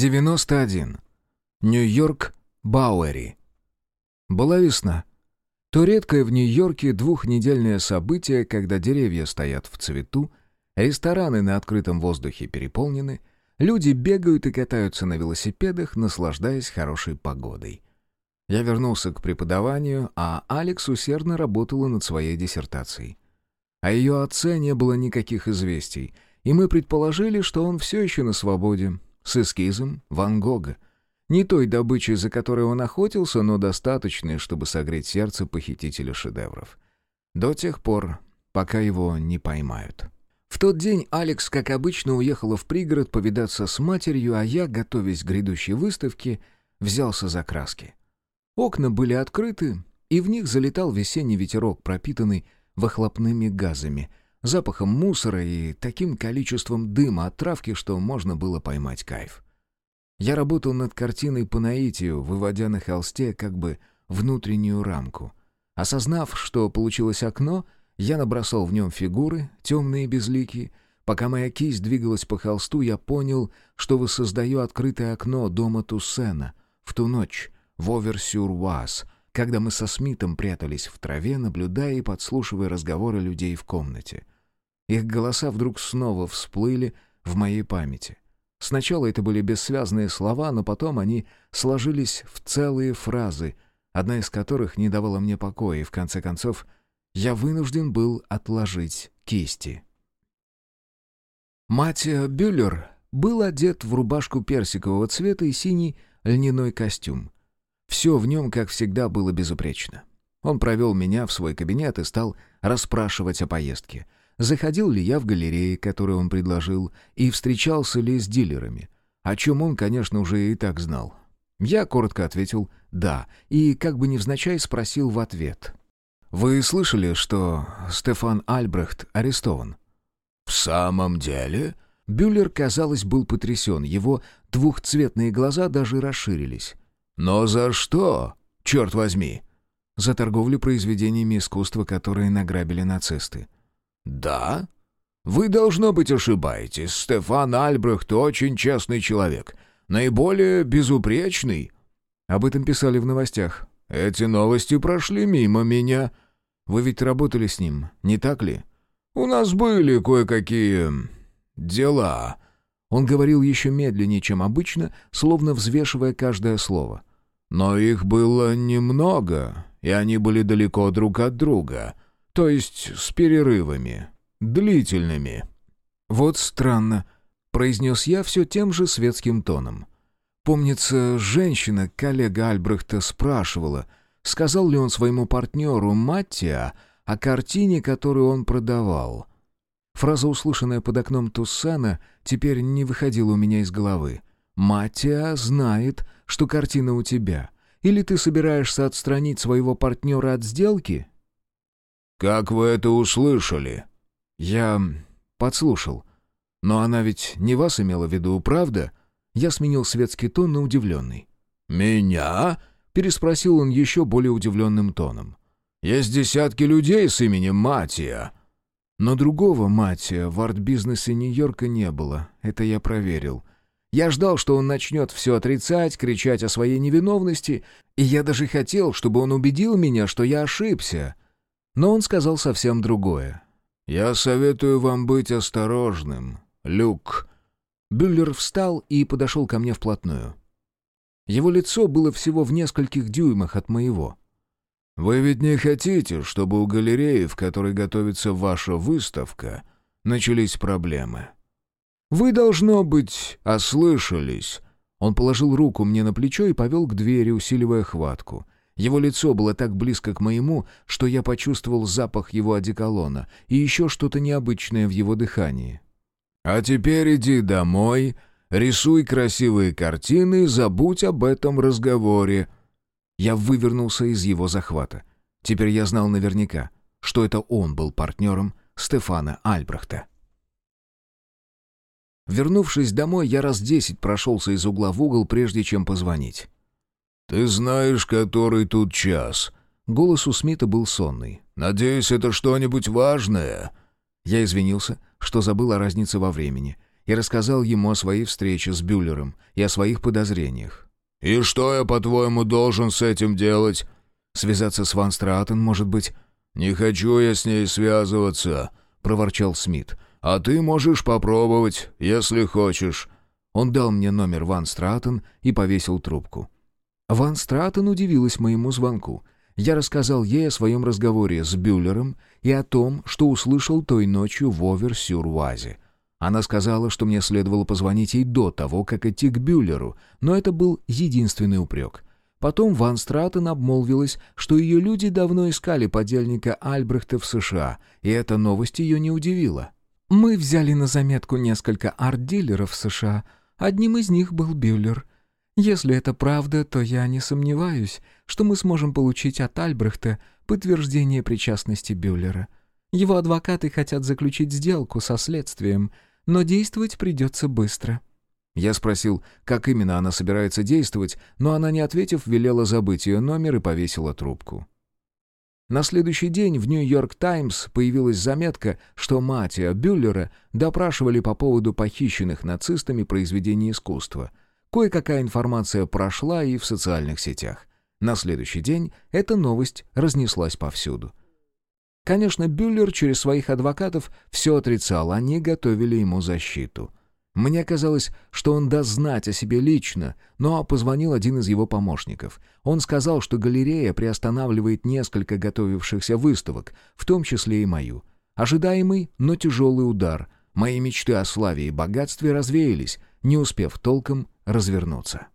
91. Нью-Йорк, Бауэри. Была весна. То редкое в Нью-Йорке двухнедельное событие, когда деревья стоят в цвету, рестораны на открытом воздухе переполнены, люди бегают и катаются на велосипедах, наслаждаясь хорошей погодой. Я вернулся к преподаванию, а Алекс усердно работала над своей диссертацией. О ее отце не было никаких известий, и мы предположили, что он все еще на свободе, с эскизом Ван Гога. Не той добычей, за которой он охотился, но достаточной, чтобы согреть сердце похитителя шедевров. До тех пор, пока его не поймают. В тот день Алекс, как обычно, уехала в пригород повидаться с матерью, а я, готовясь к грядущей выставке, взялся за краски. Окна были открыты, и в них залетал весенний ветерок, пропитанный выхлопными газами, запахом мусора и таким количеством дыма от травки, что можно было поймать кайф. Я работал над картиной по наитию, выводя на холсте как бы внутреннюю рамку. Осознав, что получилось окно, я набросал в нем фигуры, темные и безликие. Пока моя кисть двигалась по холсту, я понял, что воссоздаю открытое окно дома Туссена в ту ночь в Оверсюр-Уаз, когда мы со Смитом прятались в траве, наблюдая и подслушивая разговоры людей в комнате. Их голоса вдруг снова всплыли в моей памяти. Сначала это были бессвязные слова, но потом они сложились в целые фразы, одна из которых не давала мне покоя, и в конце концов я вынужден был отложить кисти. Матья Бюллер был одет в рубашку персикового цвета и синий льняной костюм. Все в нем, как всегда, было безупречно. Он провел меня в свой кабинет и стал расспрашивать о поездке — заходил ли я в галереи, которые он предложил, и встречался ли с дилерами, о чем он, конечно, уже и так знал. Я коротко ответил «да», и как бы невзначай спросил в ответ. «Вы слышали, что Стефан Альбрехт арестован?» «В самом деле?» Бюллер, казалось, был потрясен, его двухцветные глаза даже расширились. «Но за что, черт возьми?» «За торговлю произведениями искусства, которые награбили нацисты». «Да? Вы, должно быть, ошибаетесь. Стефан Альбрехт очень честный человек. Наиболее безупречный». Об этом писали в новостях. «Эти новости прошли мимо меня». «Вы ведь работали с ним, не так ли?» «У нас были кое-какие... дела». Он говорил еще медленнее, чем обычно, словно взвешивая каждое слово. «Но их было немного, и они были далеко друг от друга. То есть с перерывами. Длительными. «Вот странно», — произнес я все тем же светским тоном. Помнится, женщина, коллега Альбрехта, спрашивала, сказал ли он своему партнеру Маттиа о картине, которую он продавал. Фраза, услышанная под окном Туссана, теперь не выходила у меня из головы. «Маттиа знает, что картина у тебя. Или ты собираешься отстранить своего партнера от сделки?» «Как вы это услышали?» «Я подслушал. Но она ведь не вас имела в виду, правда?» Я сменил светский тон на удивленный. «Меня?» — переспросил он еще более удивленным тоном. «Есть десятки людей с именем Матия». Но другого Матия в арт-бизнесе Нью-Йорка не было, это я проверил. Я ждал, что он начнет все отрицать, кричать о своей невиновности, и я даже хотел, чтобы он убедил меня, что я ошибся. Но он сказал совсем другое. «Я советую вам быть осторожным, Люк». Бюллер встал и подошел ко мне вплотную. Его лицо было всего в нескольких дюймах от моего. «Вы ведь не хотите, чтобы у галереи, в которой готовится ваша выставка, начались проблемы?» «Вы, должно быть, ослышались». Он положил руку мне на плечо и повел к двери, усиливая хватку. Его лицо было так близко к моему, что я почувствовал запах его одеколона и еще что-то необычное в его дыхании. «А теперь иди домой, рисуй красивые картины и забудь об этом разговоре». Я вывернулся из его захвата. Теперь я знал наверняка, что это он был партнером Стефана Альбрехта. Вернувшись домой, я раз десять прошелся из угла в угол, прежде чем позвонить. «Ты знаешь, который тут час?» Голос у Смита был сонный. «Надеюсь, это что-нибудь важное?» Я извинился, что забыл о разнице во времени, и рассказал ему о своей встрече с Бюллером и о своих подозрениях. «И что я, по-твоему, должен с этим делать?» «Связаться с Ван Стратен, может быть?» «Не хочу я с ней связываться», — проворчал Смит. «А ты можешь попробовать, если хочешь». Он дал мне номер Ван Стратен и повесил трубку. Ван Стратен удивилась моему звонку. Я рассказал ей о своем разговоре с Бюллером и о том, что услышал той ночью в Овер-Сюр-Вазе. Она сказала, что мне следовало позвонить ей до того, как идти к Бюллеру, но это был единственный упрек. Потом Ван Стратен обмолвилась, что ее люди давно искали подельника Альбрехта в США, и эта новость ее не удивила. «Мы взяли на заметку несколько арт-дилеров в США. Одним из них был Бюллер. Если это правда, то я не сомневаюсь, что мы сможем получить от Альбрехта подтверждение причастности Бюллера. Его адвокаты хотят заключить сделку со следствием — но действовать придется быстро». Я спросил, как именно она собирается действовать, но она, не ответив, велела забыть ее номер и повесила трубку. На следующий день в «Нью-Йорк Таймс» появилась заметка, что Матия Бюллера допрашивали по поводу похищенных нацистами произведений искусства. Кое-какая информация прошла и в социальных сетях. На следующий день эта новость разнеслась повсюду. Конечно, Бюллер через своих адвокатов все отрицал, они готовили ему защиту. Мне казалось, что он даст знать о себе лично, но позвонил один из его помощников. Он сказал, что галерея приостанавливает несколько готовившихся выставок, в том числе и мою. Ожидаемый, но тяжелый удар. Мои мечты о славе и богатстве развеялись, не успев толком развернуться.